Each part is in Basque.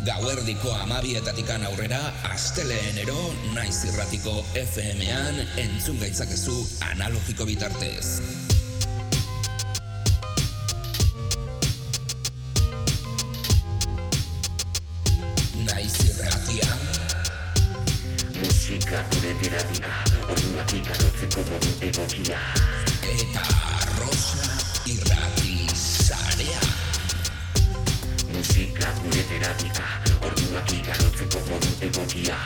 Gauerdiko amabietatikan aurrera, asteleenero naiz irratiko FM-an entzun gaitzakezu analogiko bitartez. Naiz irratia. Musika gure terapia, orduak ikarotzeko modu egokia. Eta Musika gure terapia, orduak ikarotzeko modu egokia.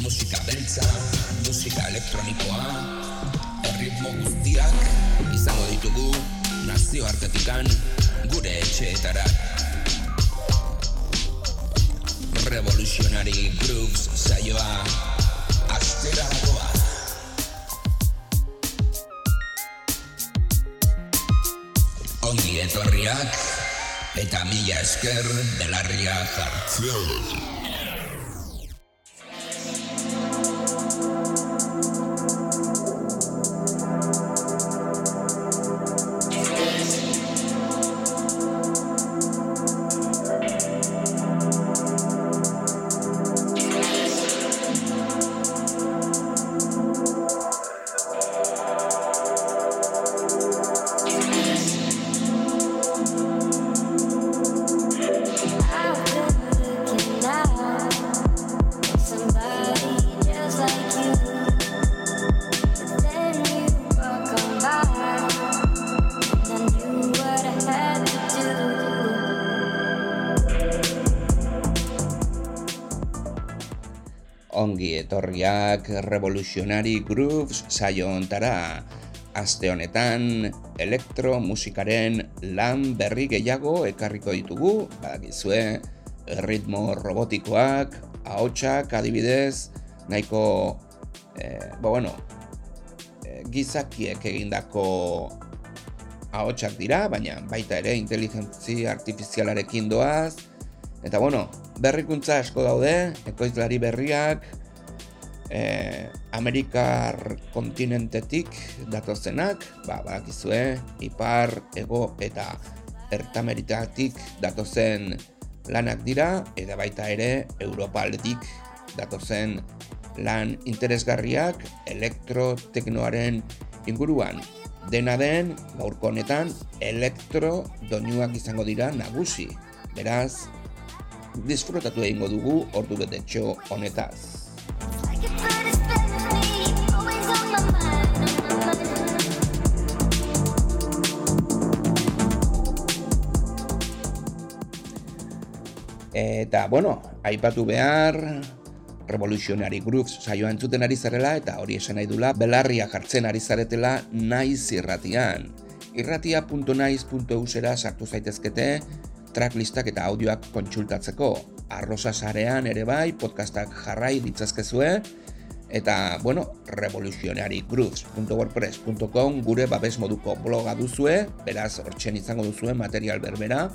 Musika beltza, musika elektronikoa, erritmo guztiak izango ditugu nazioartetikan gure etxeetara. Revolutionary Grooves saioa astera Ongi etorriak eta mila esker belarria jartzen. Ongi etorriak Revolutionary Grooves saio ontara. Aste honetan, elektro musikaren lan berri gehiago ekarriko ditugu, badakizue, ritmo robotikoak, ahotsak adibidez, nahiko, eh, ba bueno, eh, gizakiek egindako ahotsak dira, baina baita ere inteligentzi artifizialarekin doaz, Eta bueno, berrikuntza asko daude, ekoizlari berriak, eh, Amerikar kontinentetik datozenak, ba, badakizue, ipar, ego eta ertameritatik datozen lanak dira, eta baita ere Europa aldetik datozen lan interesgarriak elektroteknoaren inguruan. Dena den, gaurko honetan, elektro doinuak izango dira nagusi. Beraz, disfrutatu egingo dugu ordu betetxo honetaz. Eta, bueno, aipatu behar, Revolutionary Grooves saioa entzuten ari zarela eta hori esan nahi dula belarria jartzen ari zaretela naiz irratian. Irratia.naiz.usera sartu zaitezkete tracklistak eta audioak kontsultatzeko. Arrosa sarean ere bai podcastak jarrai ditzazkezue. Eta, bueno, revolutionarygrooves.wordpress.com gure babes moduko bloga duzue, beraz hortzen izango duzue material berbera,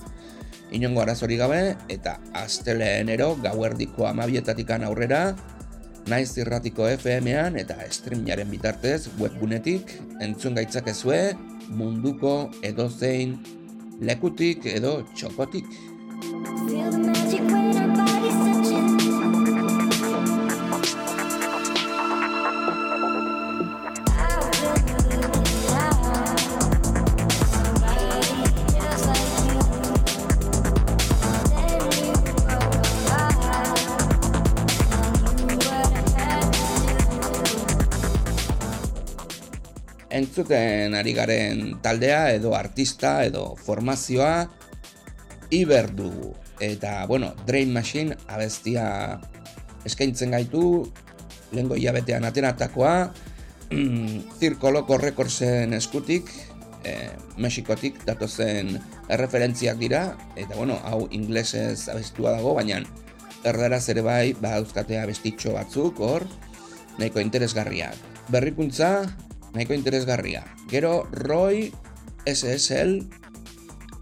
inongo arazori gabe, eta asteleenero gauerdiko amabietatikan aurrera, naiz irratiko FM-an eta streamaren bitartez webgunetik entzun gaitzakezue munduko edozein lekutik edo txokotik. Entzuten ari garen taldea edo artista edo formazioa Iber dugu. Eta, bueno, Drain Machine abestia eskaintzen gaitu, lehengo hilabetean atenatakoa, Zirkoloko Recordsen eskutik, e, Mexikotik datozen erreferentziak dira, eta bueno, hau inglesez abestua dago, baina erdaraz ere bai, badauzkate abestitxo batzuk, hor, nahiko interesgarriak. Berrikuntza, nahiko interesgarria. Gero, Roy SSL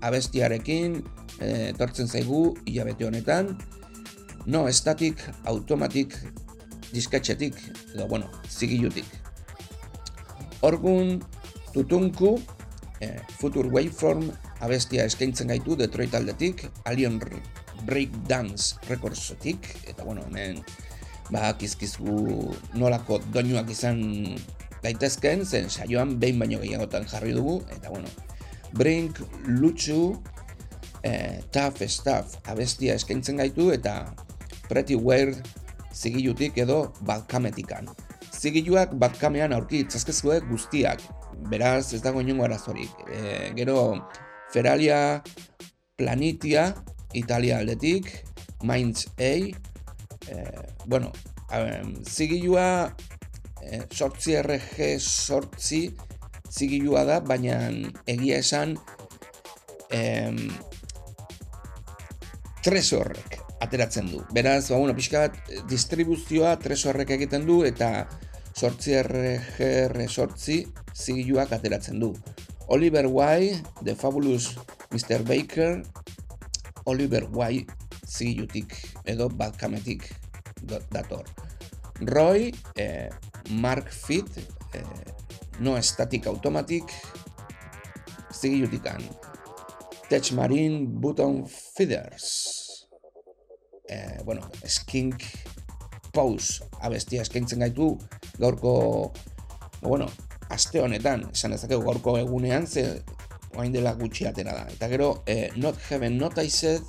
abestiarekin eh, etortzen zaigu hilabete honetan, no static automatic disketxetik, edo bueno, zigilutik. Orgun tutunku, eh, Future Waveform abestia eskaintzen gaitu Detroit aldetik, Alien Breakdance Recordsetik, eta bueno, hemen ba, kizkizu nolako doinuak izan daitezken, zen saioan behin baino gehiagotan jarri dugu, eta bueno, Brink, Lutsu, eh, Tough Stuff abestia eskaintzen gaitu, eta Pretty Weird zigilutik edo Balkametikan. Zigiluak Balkamean aurki itzazkezue guztiak, beraz ez dago inongo arazorik. E, gero Feralia Planitia Italia aldetik, Mainz A, e, bueno, um, zigilua sortzi RG sortzi zigilua da, baina egia esan em, tresorrek ateratzen du. Beraz, ba, bueno, pixka bat, distribuzioa tresorrek egiten du eta sortzi RGR sortzi zigiluak ateratzen du. Oliver Y, The Fabulous Mr. Baker, Oliver Y zigilutik edo Balkametik dator. Roy, eh, Mark Fit, eh, No Static Automatic, zigilutikan. Tech Marine Button Feeders. Eh, bueno, Skink Pause abestia eskaintzen gaitu gaurko bueno, aste honetan, esan dezakegu gaurko egunean, ze orain dela gutxi atera da. Eta gero, eh, Not Heaven Noticed,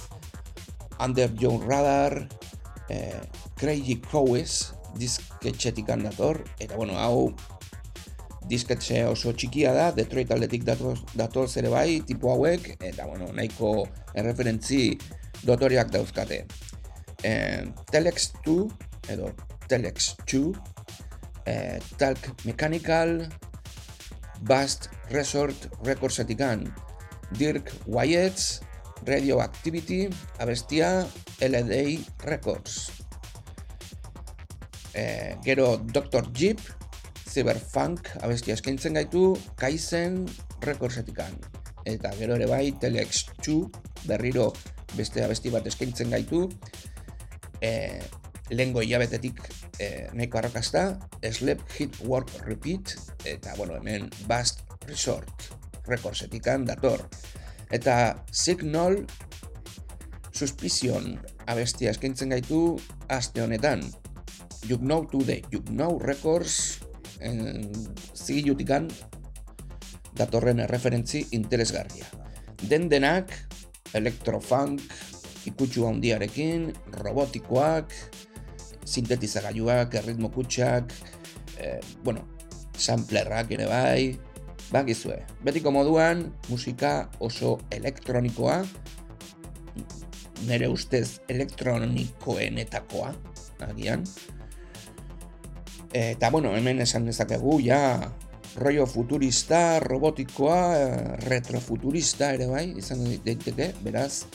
Under Your Radar, eh, Crazy Cows, disketxetik dator, eta bueno, hau disketxe oso txikia da, Detroit aldetik dator, dator zere bai, tipo hauek, eta bueno, nahiko erreferentzi dotoriak dauzkate. Eh, Telex 2, edo Telex 2, eh, Talk Mechanical, Bast Resort Recordsetikan, Dirk Wyatt's, Radioactivity, abestia LDA Records. Eh, gero Dr. Jeep, Cyberfunk, abestia eskaintzen gaitu, Kaizen Recordsetikan. Eta gero ere bai, Telex 2, berriro beste abesti bat eskaintzen gaitu, eh, lehengo hilabetetik eh, nahiko arrakazta, Sleep Hit Work Repeat, eta bueno, hemen Bast Resort Recordsetikan dator. Eta Signal Suspicion abestia eskaintzen gaitu aste honetan. You Know Today, You Know Records en, zigilutikan datorren referentzi interesgarria. Den denak, elektrofunk, ikutsu handiarekin, robotikoak, sintetizagailuak, erritmo kutsak, eh, bueno, samplerrak ere bai, bakizue. Betiko moduan, musika oso elektronikoa, nere ustez elektronikoenetakoa, agian. Eta, bueno, hemen esan dezakegu, ja, rollo futurista, robotikoa, retrofuturista ere bai, izan daiteke, beraz,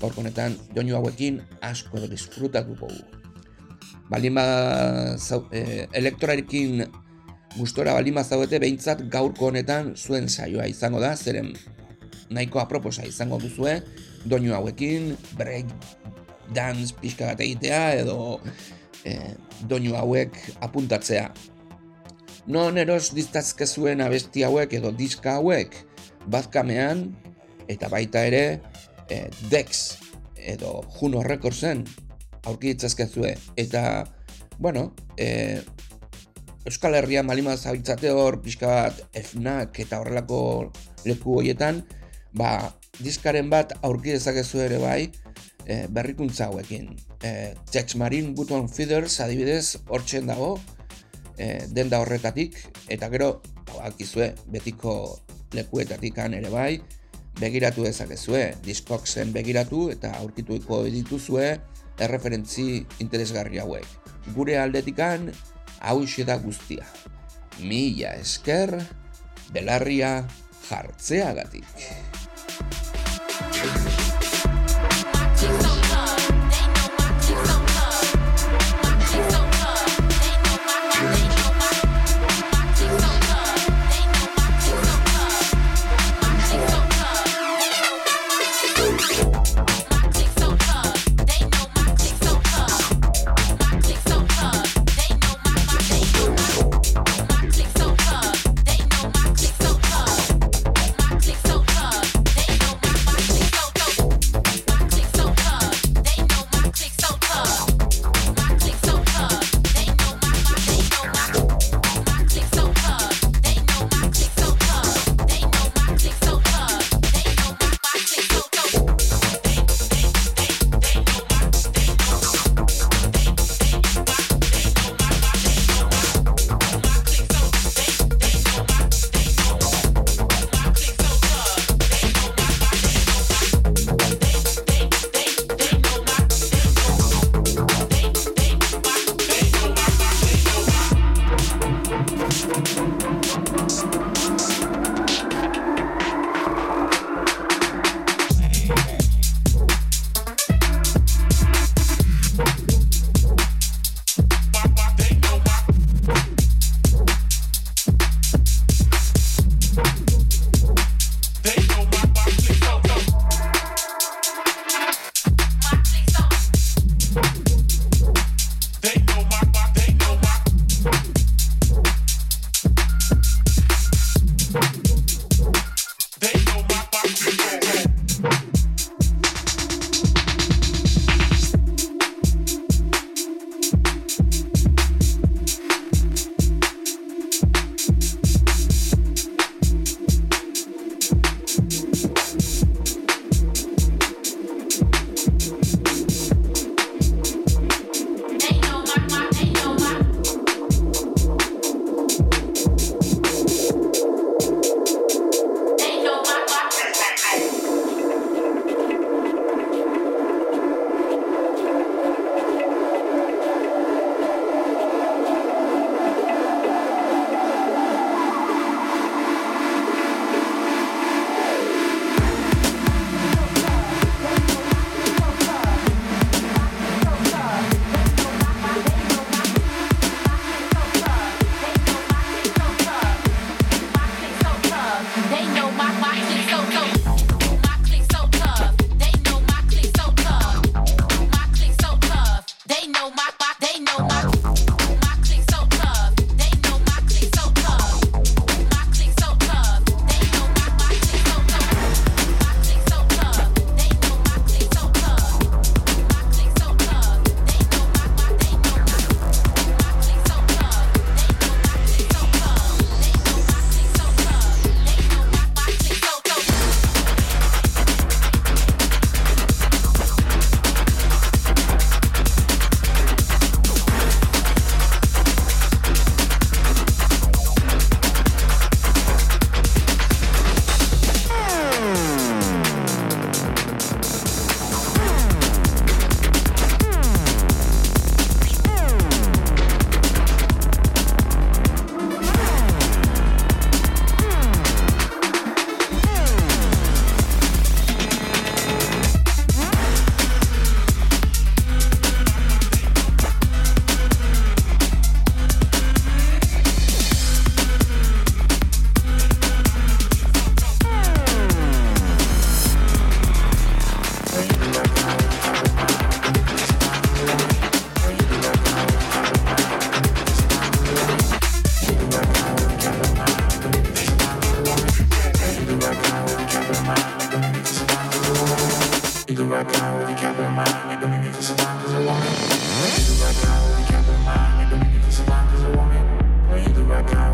gaurko honetan doinu hauekin asko disfrutatuko gu. Baldin ba, zau, e, elektorarekin gustora baldin ba zaudete, behintzat gaurko honetan zuen saioa izango da, zeren nahiko aproposa izango duzue, doinu hauekin, break dance pixka bat egitea, edo e, doinu hauek apuntatzea. Non eros diztazke zuen abesti hauek edo diska hauek, bazkamean, eta baita ere, e, Dex edo Juno Recordsen aurki ditzazkezue eta bueno, e, Euskal Herria malima zabiltzate hor pixka bat FNAC eta horrelako leku horietan ba, diskaren bat aurki dezakezu ere bai e, berrikuntza hauekin e, Tex Marine Button Feeders adibidez hortzen dago e, denda horretatik eta gero bakizue betiko lekuetatik ere bai begiratu dezakezue, diskoksen begiratu eta aurkituiko dituzue erreferentzi interesgarri hauek. Gure aldetikan hau da guztia. Mila esker, belarria jartzeagatik. You do right now with your capital mind. You don't need to survive as a woman. You do right now with your capital mind. You don't need to survive as a woman. You do right now.